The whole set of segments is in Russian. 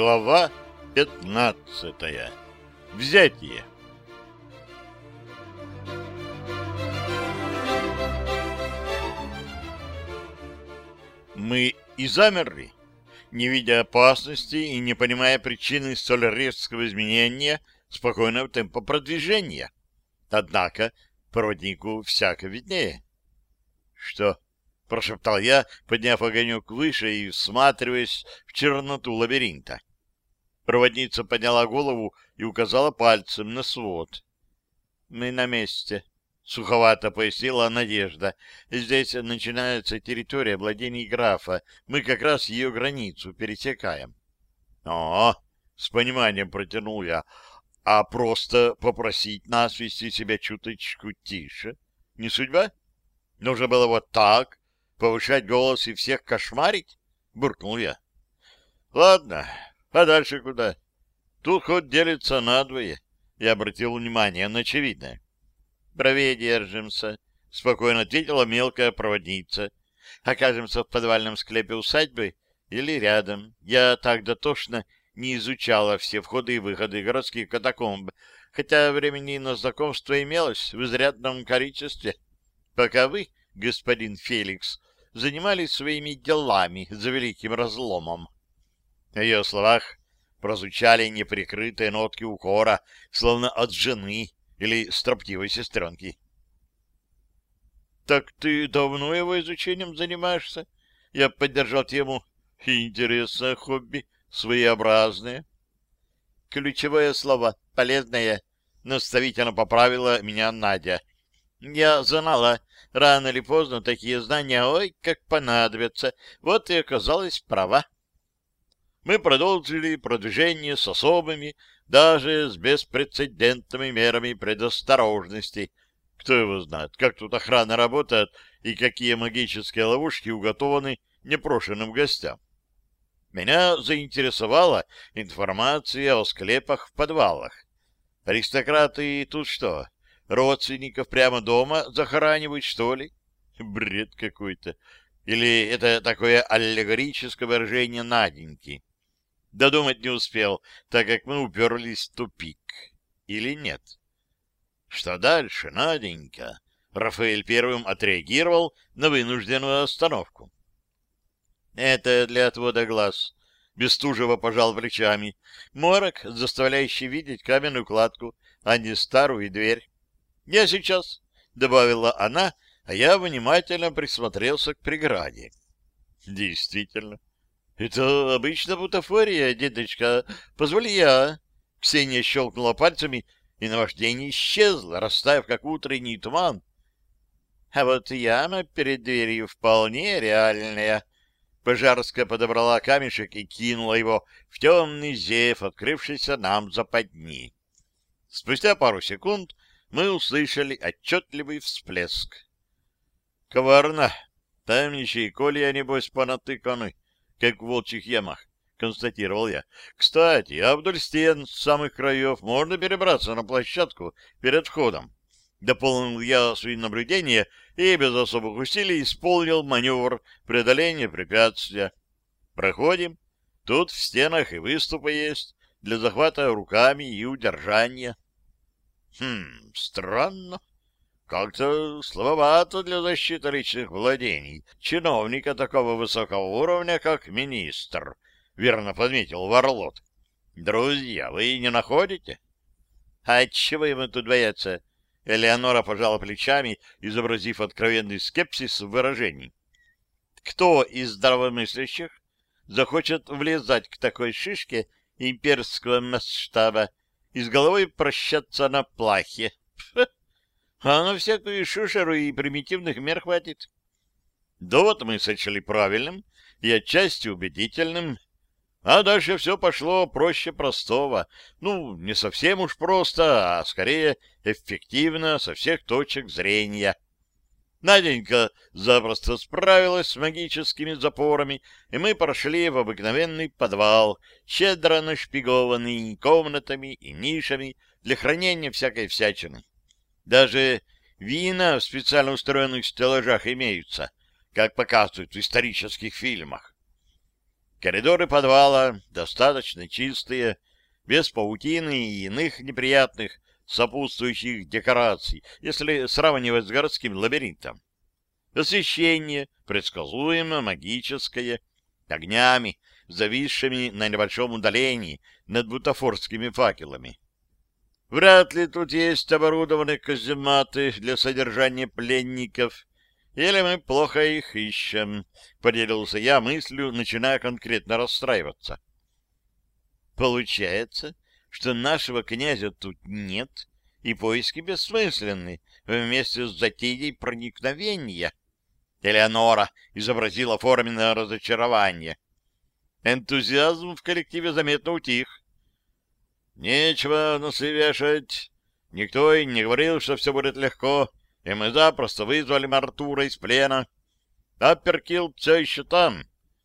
Глава 15. Взятие. Мы и замерли, не видя опасности и не понимая причины столь резкого изменения спокойного темпа продвижения. Однако проводнику всяко виднее. — Что? — прошептал я, подняв огонек выше и всматриваясь в черноту лабиринта. Проводница подняла голову и указала пальцем на свод. — Мы на месте, — суховато пояснила Надежда. — Здесь начинается территория владений графа. Мы как раз ее границу пересекаем. — О, с пониманием протянул я. — А просто попросить нас вести себя чуточку тише? Не судьба? Нужно было вот так, повышать голос и всех кошмарить? — буркнул я. — Ладно, а дальше куда? Тут хоть делится надвое. Я обратил внимание на очевидное. — Правее держимся, — спокойно ответила мелкая проводница. — Окажемся в подвальном склепе усадьбы или рядом. Я так дотошно не изучала все входы и выходы городских катакомб, хотя времени на знакомство имелось в изрядном количестве. Пока вы, господин Феликс, занимались своими делами за великим разломом. В ее словах прозвучали неприкрытые нотки укора, словно от жены или строптивой сестренки. — Так ты давно его изучением занимаешься? Я поддержал тему «Интересное хобби, своеобразное». Ключевое слово «полезное» наставительно поправила меня Надя. Я знала, рано или поздно такие знания, ой, как понадобятся. Вот и оказалась права. Мы продолжили продвижение с особыми, даже с беспрецедентными мерами предосторожности. Кто его знает, как тут охрана работает и какие магические ловушки уготованы непрошенным гостям. Меня заинтересовала информация о склепах в подвалах. Аристократы тут что, Родственников прямо дома захоранивают, что ли? Бред какой-то. Или это такое аллегорическое выражение Наденьки? Додумать не успел, так как мы уперлись в тупик. Или нет? Что дальше, Наденька? Рафаэль первым отреагировал на вынужденную остановку. Это для отвода глаз. Бестужево пожал плечами. Морок, заставляющий видеть каменную кладку, а не старую дверь. «Я сейчас», — добавила она, а я внимательно присмотрелся к преграде. «Действительно, это обычно бутафория, деточка. Позволи я». Ксения щелкнула пальцами, и наваждение исчезло, растаяв, как утренний туман. А вот яма перед дверью вполне реальная. Пожарская подобрала камешек и кинула его в темный зев, открывшийся нам западни. Спустя пару секунд мы услышали отчетливый всплеск. Коварно. Там еще и колья, небось, понатыканы, как в волчьих ямах, констатировал я. Кстати, а вдоль стен с самых краев можно перебраться на площадку перед входом. Дополнил я свои наблюдения и без особых усилий исполнил маневр преодоления препятствия. Проходим. Тут в стенах и выступы есть для захвата руками и удержания. Хм, странно. Как-то слабовато для защиты личных владений чиновника такого высокого уровня, как министр, — верно подметил Варлот. Друзья, вы не находите? А чего ему тут бояться? Элеонора пожала плечами, изобразив откровенный скепсис в выражении. Кто из здравомыслящих захочет влезать к такой шишке имперского масштаба и с головой прощаться на плахе. А на всякую шушеру и примитивных мер хватит. Довод мы сочли правильным и отчасти убедительным, а дальше все пошло проще простого. Ну, не совсем уж просто, а скорее эффективно со всех точек зрения. Наденька запросто справилась с магическими запорами, и мы прошли в обыкновенный подвал, щедро нашпигованный комнатами и нишами для хранения всякой всячины. Даже вина в специально устроенных стеллажах имеются, как показывают в исторических фильмах. Коридоры подвала достаточно чистые, без паутины и иных неприятных сопутствующих декораций, если сравнивать с городским лабиринтом. Освещение предсказуемо магическое, огнями, зависшими на небольшом удалении над бутафорскими факелами. Вряд ли тут есть оборудованные казематы для содержания пленников, или мы плохо их ищем, — поделился я мыслью, начиная конкретно расстраиваться. Получается, что нашего князя тут нет, и поиски бессмысленны вместе с затеей проникновения. Элеонора изобразила форменное разочарование. Энтузиазм в коллективе заметно утих. Нечего носы вешать. Никто и не говорил, что все будет легко, и мы запросто вызвали Мартура из плена. А Перкил все еще там,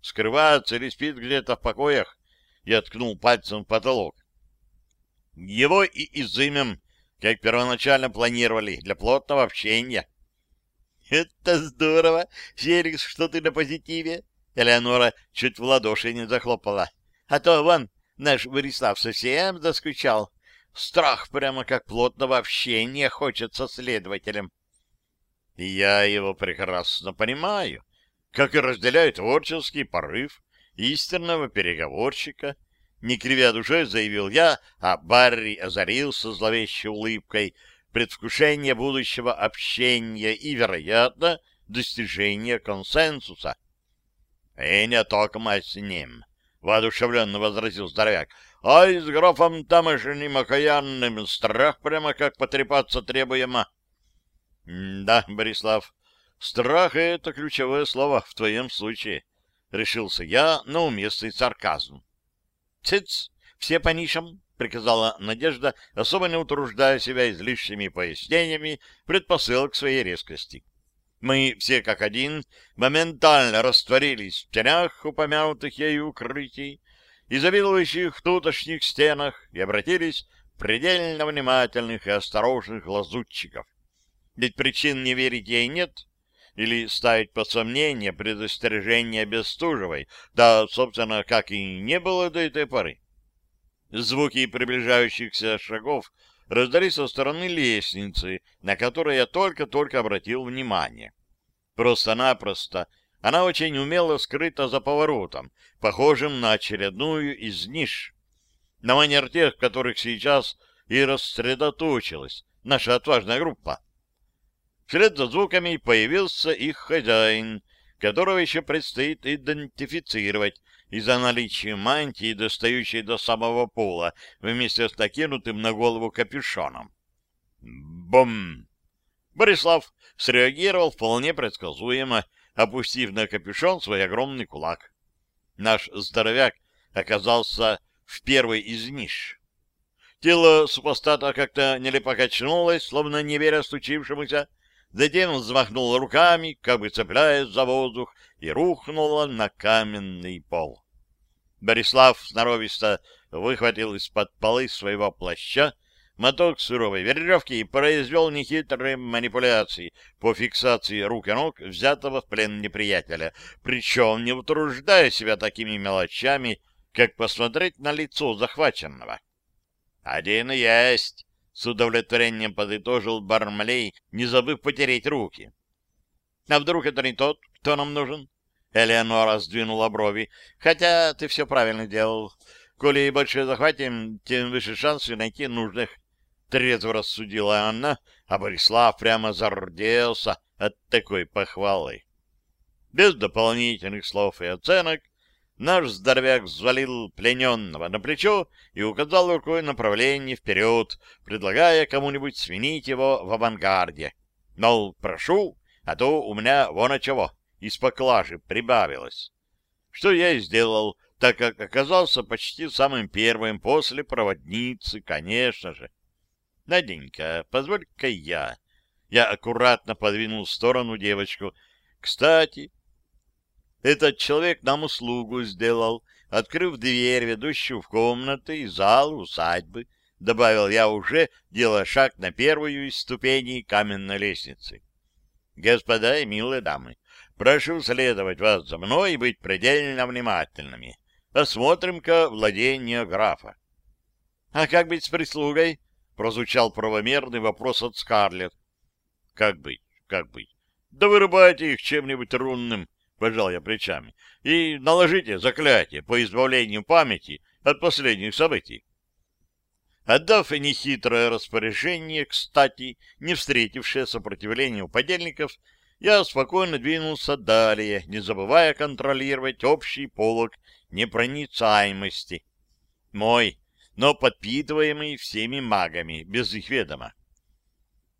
скрывается или спит где-то в покоях. Я ткнул пальцем в потолок. Его и изымем, как первоначально планировали, для плотного общения. — Это здорово, Феликс, что ты на позитиве. Элеонора чуть в ладоши не захлопала. — А то, вон, наш Борислав совсем заскучал. Страх прямо как плотного общения хочет со следователем. И я его прекрасно понимаю, как и разделяю творческий порыв истинного переговорщика. Не кривя душой, заявил я, а Барри озарился зловещей улыбкой предвкушения будущего общения и, вероятно, достижения консенсуса. — И не только с ним, — воодушевленно возразил здоровяк, — а с графом тамошним окаянным страх прямо как потрепаться требуемо. — Да, Борислав, страх — это ключевое слово в твоем случае, — решился я на уместный сарказм. — Цыц, все по нишам, — приказала Надежда, особо не утруждая себя излишними пояснениями предпосылок своей резкости. Мы все как один моментально растворились в тенях упомянутых ею укрытий, изобилующих в тутошних стенах, и обратились в предельно внимательных и осторожных лазутчиков. Ведь причин не верить ей нет, или ставить под сомнение предостережение Бестужевой, да, собственно, как и не было до этой поры. Звуки приближающихся шагов раздались со стороны лестницы, на которой я только-только обратил внимание. Просто-напросто она очень умело скрыта за поворотом, похожим на очередную из ниш. На манер тех, которых сейчас и рассредоточилась наша отважная группа. Вслед за звуками появился их хозяин, которого еще предстоит идентифицировать из-за наличия мантии, достающей до самого пола, вместе с накинутым на голову капюшоном. Бом! Борислав среагировал вполне предсказуемо, опустив на капюшон свой огромный кулак. Наш здоровяк оказался в первой из ниш. Тело супостата как-то нелепо качнулось, словно не веря случившемуся, затем взмахнул руками, как бы цепляясь за воздух, и рухнуло на каменный пол. Борислав сноровисто выхватил из-под полы своего плаща моток суровой веревки и произвел нехитрые манипуляции по фиксации рук и ног взятого в плен неприятеля, причем не утруждая себя такими мелочами, как посмотреть на лицо захваченного. «Один есть!» — с удовлетворением подытожил Бармалей, не забыв потереть руки. «А вдруг это не тот, кто нам нужен?» Элеонора сдвинула брови. «Хотя ты все правильно делал. Коли больше захватим, тем выше шансы найти нужных. Трезво рассудила Анна, а Борислав прямо зарделся от такой похвалы. Без дополнительных слов и оценок наш здоровяк взвалил плененного на плечо и указал рукой направление вперед, предлагая кому-нибудь сменить его в авангарде. Мол, прошу, а то у меня вон чего, из поклажи прибавилось. Что я и сделал, так как оказался почти самым первым после проводницы, конечно же. Наденька, позволь-ка я. Я аккуратно подвинул в сторону девочку. Кстати, этот человек нам услугу сделал, открыв дверь, ведущую в комнаты и зал усадьбы, добавил я уже, делая шаг на первую из ступеней каменной лестницы. Господа и милые дамы, Прошу следовать вас за мной и быть предельно внимательными. Осмотрим-ка владение графа. — А как быть с прислугой? — прозвучал правомерный вопрос от Скарлетт. — Как быть, как быть? Да вырубайте их чем-нибудь рунным, — пожал я плечами, — и наложите заклятие по избавлению памяти от последних событий. Отдав нехитрое распоряжение, кстати, не встретившее сопротивления у подельников, я спокойно двинулся далее, не забывая контролировать общий полог непроницаемости. Мой, но подпитываемый всеми магами, без их ведома.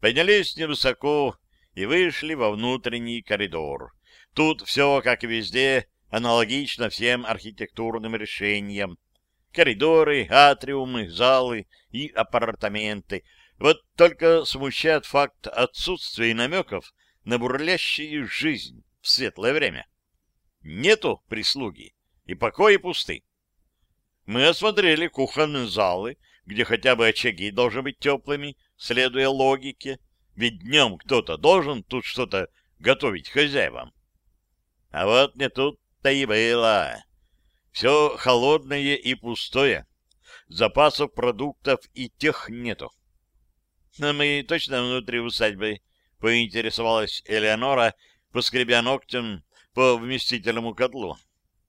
Поднялись невысоко и вышли во внутренний коридор. Тут все, как и везде, аналогично всем архитектурным решениям. Коридоры, атриумы, залы и апартаменты. Вот только смущает факт отсутствия намеков на бурлящую жизнь в светлое время. Нету прислуги, и покои пусты. Мы осмотрели кухонные залы, где хотя бы очаги должны быть теплыми, следуя логике, ведь днем кто-то должен тут что-то готовить хозяевам. А вот не тут-то и было. Все холодное и пустое. Запасов продуктов и тех нету. Но мы точно внутри усадьбы — поинтересовалась Элеонора, поскребя ногтем по вместительному котлу.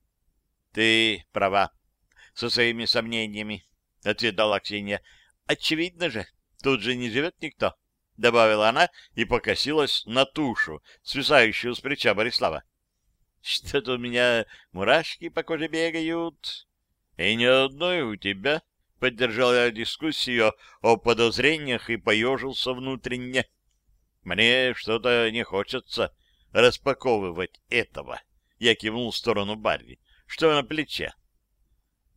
— Ты права, со своими сомнениями, — ответила Ксения. — Очевидно же, тут же не живет никто, — добавила она и покосилась на тушу, свисающую с плеча Борислава. — Что-то у меня мурашки по коже бегают. — И ни одной у тебя, — поддержал я дискуссию о подозрениях и поежился внутренне. — мне что-то не хочется распаковывать этого. Я кивнул в сторону Барри. Что на плече?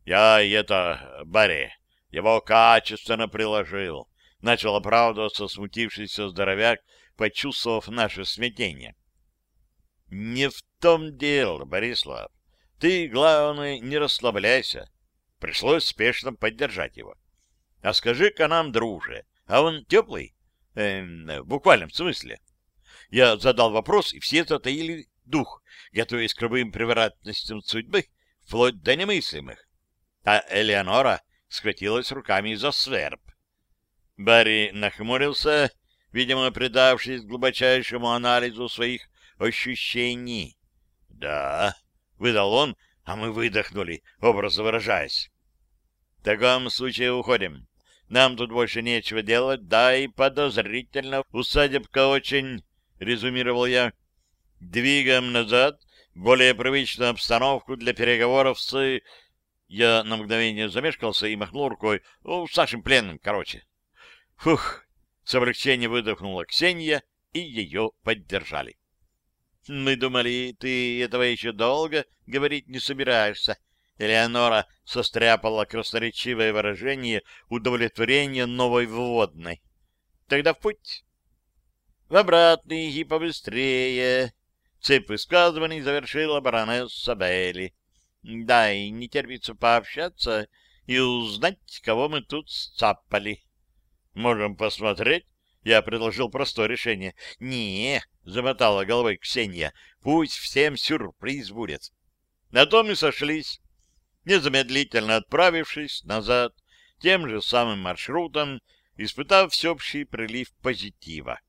Я это, Барри, его качественно приложил. Начал оправдываться смутившийся здоровяк, почувствовав наше смятение. Не в том дело, Борислав. Ты, главное, не расслабляйся. Пришлось спешно поддержать его. А скажи-ка нам, друже, а он теплый? Эм, в буквальном смысле. Я задал вопрос, и все затаили дух, готовясь к любым превратностям судьбы, вплоть до немыслимых. А Элеонора схватилась руками за сверб. Барри нахмурился, видимо, предавшись глубочайшему анализу своих ощущений. — Да, — выдал он, а мы выдохнули, образно выражаясь. — В таком случае уходим. Нам тут больше нечего делать, да и подозрительно усадебка очень, — резюмировал я. Двигаем назад, более привычную обстановку для переговоров с... Я на мгновение замешкался и махнул рукой. Ну, с нашим пленным, короче. Фух, с облегчением выдохнула Ксения, и ее поддержали. — Мы думали, ты этого еще долго говорить не собираешься, Элеонора состряпала красноречивое выражение удовлетворения новой вводной. Тогда в путь. В обратный и побыстрее. Цепь высказываний завершила баронесса Белли. Да, и не терпится пообщаться и узнать, кого мы тут сцапали. Можем посмотреть? Я предложил простое решение. Не, замотала головой Ксения, пусть всем сюрприз будет. На том и сошлись незамедлительно отправившись назад тем же самым маршрутом, испытав всеобщий прилив позитива.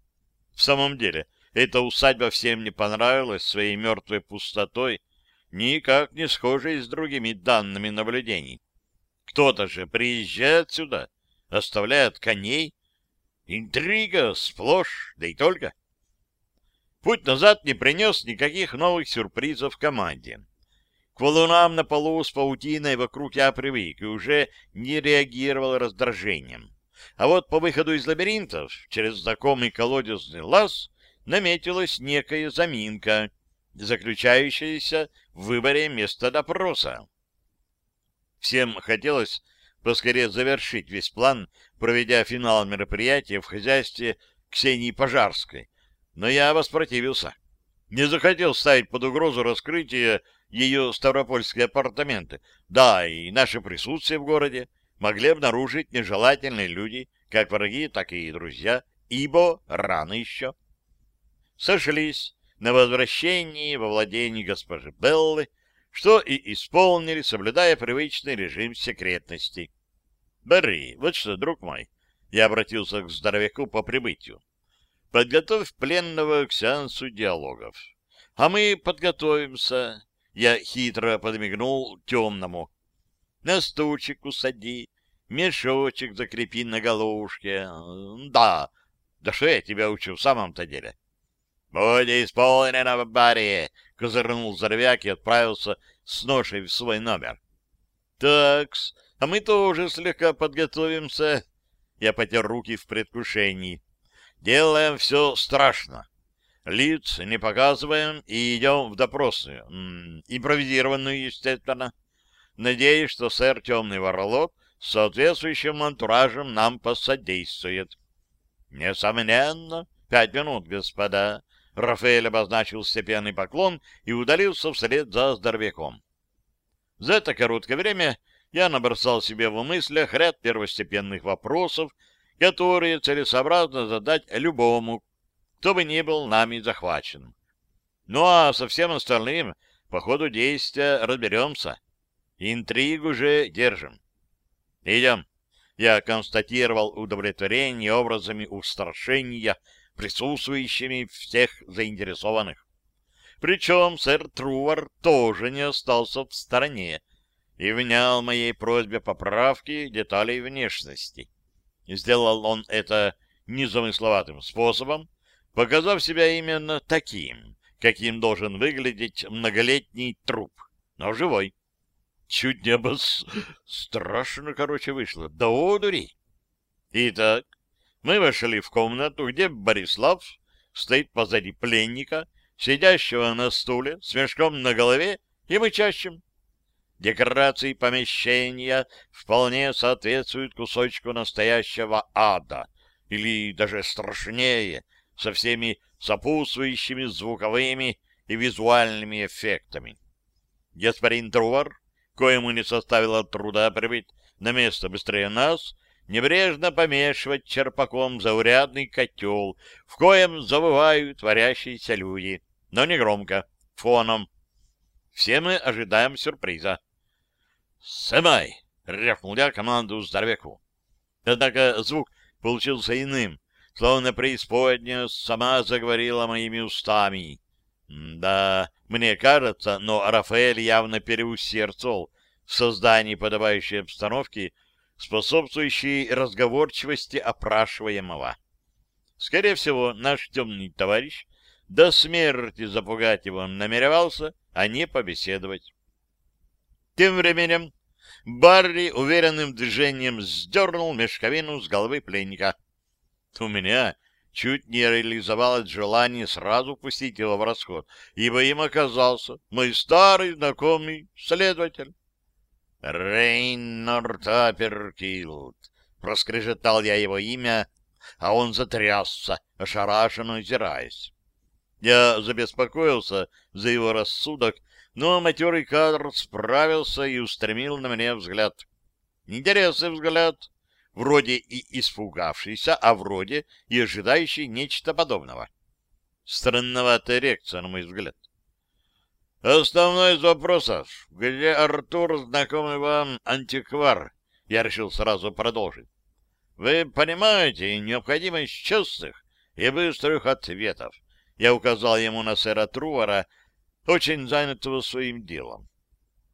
В самом деле, эта усадьба всем не понравилась своей мертвой пустотой, никак не схожей с другими данными наблюдений. Кто-то же приезжает сюда, оставляет коней. Интрига сплошь, да и только. Путь назад не принес никаких новых сюрпризов команде. К валунам на полу с паутиной вокруг я привык и уже не реагировал раздражением. А вот по выходу из лабиринтов через знакомый колодезный лаз наметилась некая заминка, заключающаяся в выборе места допроса. Всем хотелось поскорее завершить весь план, проведя финал мероприятия в хозяйстве Ксении Пожарской, но я воспротивился. Не захотел ставить под угрозу раскрытие ее ставропольские апартаменты. Да, и наше присутствие в городе могли обнаружить нежелательные люди, как враги, так и друзья, ибо рано еще. Сошлись на возвращении во владение госпожи Беллы, что и исполнили, соблюдая привычный режим секретности. — Бери, вот что, друг мой, — я обратился к здоровяку по прибытию. — Подготовь пленного к сеансу диалогов. А мы подготовимся. Я хитро подмигнул темному. На стульчик усади, мешочек закрепи на головушке. Да, да что я тебя учу в самом-то деле? «Будь исполнено, баре!» — козырнул здоровяк и отправился с ношей в свой номер. «Такс, а мы тоже слегка подготовимся». Я потер руки в предвкушении. «Делаем все страшно. Лиц не показываем и идем в допросную. М -м, импровизированную, естественно. Надеюсь, что сэр Темный Воролот с соответствующим антуражем нам посодействует». «Несомненно. Пять минут, господа. Рафаэль обозначил степенный поклон и удалился вслед за здоровяком. За это короткое время я набросал себе в мыслях ряд первостепенных вопросов, которые целесообразно задать любому, кто бы ни был нами захвачен. Ну а со всем остальным по ходу действия разберемся. Интригу же держим. Идем. Я констатировал удовлетворение образами устрашения присутствующими всех заинтересованных. Причем сэр Трувар тоже не остался в стороне и внял моей просьбе поправки деталей внешности. Сделал он это незамысловатым способом, показав себя именно таким, каким должен выглядеть многолетний труп, но живой. Чуть не обос... Страшно, короче, вышло. Да одури! Итак, мы вошли в комнату, где Борислав стоит позади пленника, сидящего на стуле, с мешком на голове и мычащим. Декорации помещения вполне соответствуют кусочку настоящего ада, или даже страшнее, со всеми сопутствующими звуковыми и визуальными эффектами. Господин Трувар, коему не составило труда прибыть на место быстрее нас, небрежно помешивать черпаком заурядный котел, в коем завывают творящиеся люди, но не громко, фоном. Все мы ожидаем сюрприза. «Сымай!» — рявкнул я команду здоровяку. Однако звук получился иным, словно преисподняя сама заговорила моими устами. Да, мне кажется, но Рафаэль явно переусердцовал в создании подобающей обстановки способствующий разговорчивости опрашиваемого. Скорее всего, наш темный товарищ до смерти запугать его намеревался, а не побеседовать. Тем временем Барри уверенным движением сдернул мешковину с головы пленника. У меня чуть не реализовалось желание сразу пустить его в расход, ибо им оказался мой старый знакомый следователь. Рейнорд Аперкилд. Проскрежетал я его имя, а он затрясся, ошарашенно озираясь. Я забеспокоился за его рассудок, но матерый кадр справился и устремил на меня взгляд. Интересный взгляд, вроде и испугавшийся, а вроде и ожидающий нечто подобного. Странноватая реакция, на мой взгляд. Основной из вопросов, где Артур, знакомый вам антиквар, я решил сразу продолжить. Вы понимаете необходимость честных и быстрых ответов. Я указал ему на сэра Трувара, очень занятого своим делом.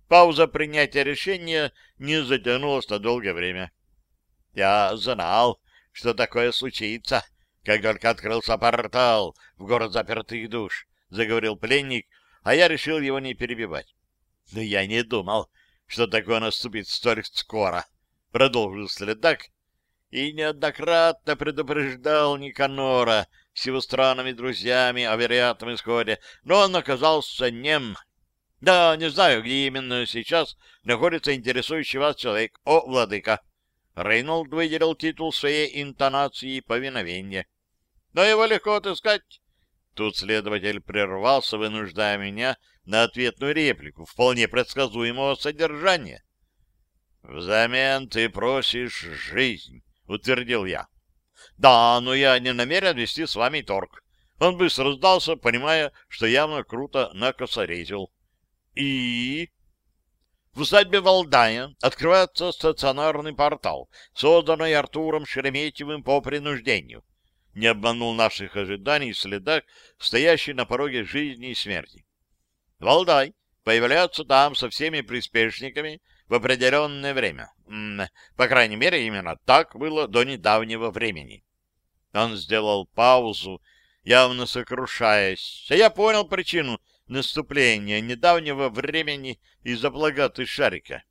Пауза принятия решения не затянулась на долгое время. Я знал, что такое случится, как только открылся портал в город запертых душ, заговорил пленник, а я решил его не перебивать. Но я не думал, что такое наступит столь скоро. Продолжил следак и неоднократно предупреждал Никанора с его странными друзьями о вероятном исходе, но он оказался нем. Да, не знаю, где именно сейчас находится интересующий вас человек. О, владыка! Рейнольд выделил титул своей интонации повиновения. Но его легко отыскать. Тут следователь прервался, вынуждая меня на ответную реплику, вполне предсказуемого содержания. «Взамен ты просишь жизнь», — утвердил я. «Да, но я не намерен вести с вами торг. Он быстро сдался, понимая, что явно круто накосорезил. И... В усадьбе Валдая открывается стационарный портал, созданный Артуром Шереметьевым по принуждению. Не обманул наших ожиданий следак, стоящий на пороге жизни и смерти. Валдай появляется там со всеми приспешниками в определенное время. По крайней мере, именно так было до недавнего времени. Он сделал паузу, явно сокрушаясь, а я понял причину наступления недавнего времени из-за благоты шарика.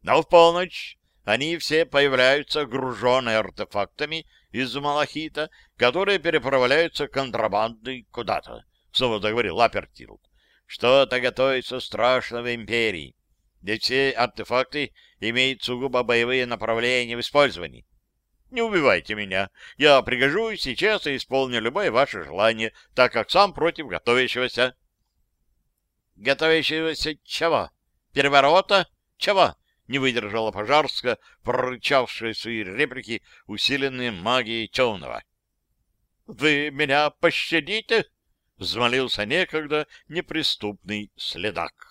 Но в полночь они все появляются груженные артефактами из малахита, которые переправляются контрабандой куда-то. Снова заговорил Апертилд. Что-то готовится страшно в империи. Ведь все артефакты имеют сугубо боевые направления в использовании. Не убивайте меня. Я пригожусь сейчас и исполню любое ваше желание, так как сам против готовящегося. Готовящегося чего? Переворота? Чего? Не выдержала Пожарска, прорычавшая свои реплики, усиленные магией темного. — Вы меня пощадите? — взмолился некогда неприступный следак.